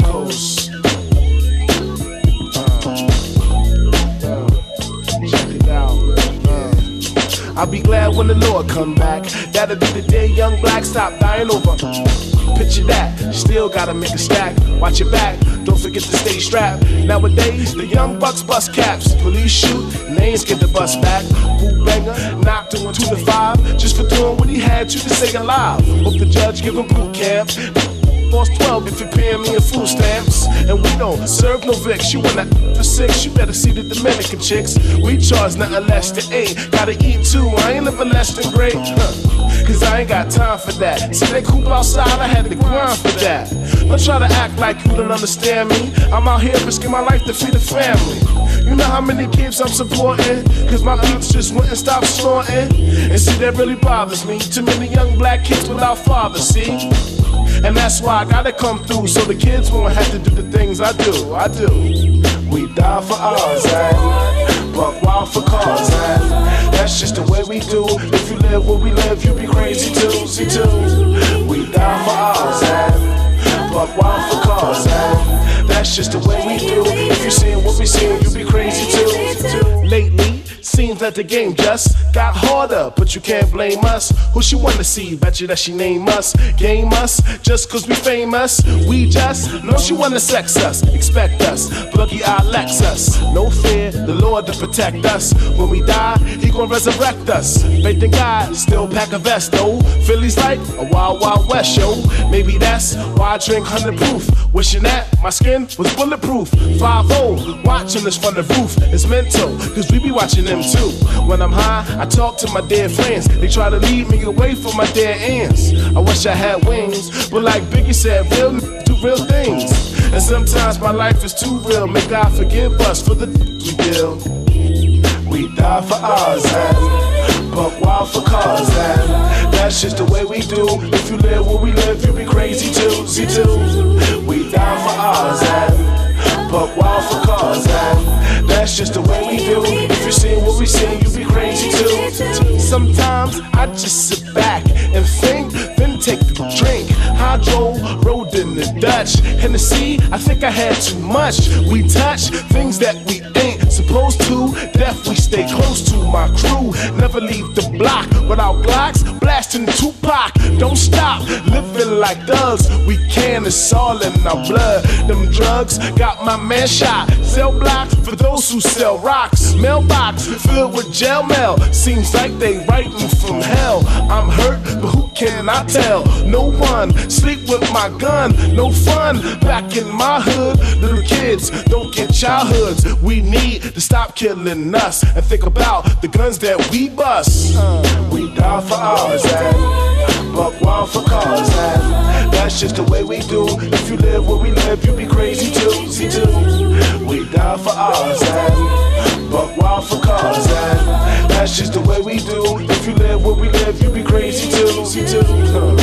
Coast, I'll be glad when the Lord come back. That'll be the day young black stop dying over. Picture that, still gotta make a stack. Watch your back, don't forget to stay strapped. Nowadays, the young bucks bust caps. Police shoot, names get the bus back. Boot banger, not doing two to five. Just for doing what he had you to stay alive. Hope the judge give him boot camp. Boss 12 if you're paying me in food stamps. And we don't serve no Vicks. You want that for six, you better see the Dominican chicks. We charge nothing less than eight. Gotta eat too, I ain't living less than great. Huh. Cause I ain't got time for that. See, they coop outside, I had to grind for that. Don't try to act like you don't understand me. I'm out here risking my life to feed a family. You know how many kids I'm supporting? Cause my beats just wouldn't stop snorting. And see, that really bothers me. Too many young black kids without fathers, see? And that's why I gotta come through so the kids won't have to do the things I do. I do. We die for ours, eh? and buck wild for cause, eh? and that's just the way we do. If you live where we live, you be crazy too, see too. We die for ours, eh? and buck wild for cause, and that's just the way we do. If you seeing what we seeing, you be crazy too. Lately. That the game just got harder, but you can't blame us. Who she wanna see? Bet you that she name us. Game us, just cause we famous. We just know she wanna sex us. Expect us, buggy eye Lexus. Lord to protect us. When we die, He gon' resurrect us. Faith in God, still pack a vest though. Philly's like a wild, wild west show. Maybe that's why I drink 100 proof. Wishing that my skin was bulletproof. 5 watching this from the roof. It's mental, cause we be watching them too. When I'm high, I talk to my dead friends. They try to lead me away from my dead ends. I wish I had wings, but like Biggie said, real do real things. And sometimes my life is too real. May God forgive us for the we deal. We die for ours, and buck wild for cause, and that's just the way we do. If you live where we live, you be crazy too. See too. We die for ours, and buck wild for cause, and that's just the way we do. If you see what we see, you be crazy too. Sometimes I just sit back Hydro, rode in the Dutch. Hennessy, I think I had too much. We touch things that we ain't supposed to. Death, we stay close to my crew. Never leave the block without Glocks. Blasting Tupac, don't stop. Living like thugs, we can, it's all in our blood. Them drugs got my man shot. Sell blocks for those who sell rocks. Mailbox filled with jail mail. Seems like they writing from hell. I'm hurt, can I tell? No one sleep with my gun, no fun. Back in my hood, little kids don't get childhoods. We need to stop killing us and think about the guns that we bust. Uh, we die for ours, and buck wild for cars, and that's just the way we do. If you live where we live, you be crazy too. See too. We die for ours, and buck wild for cars, and that's just the way we do. You do.